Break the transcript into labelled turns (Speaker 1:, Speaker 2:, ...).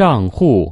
Speaker 1: 账户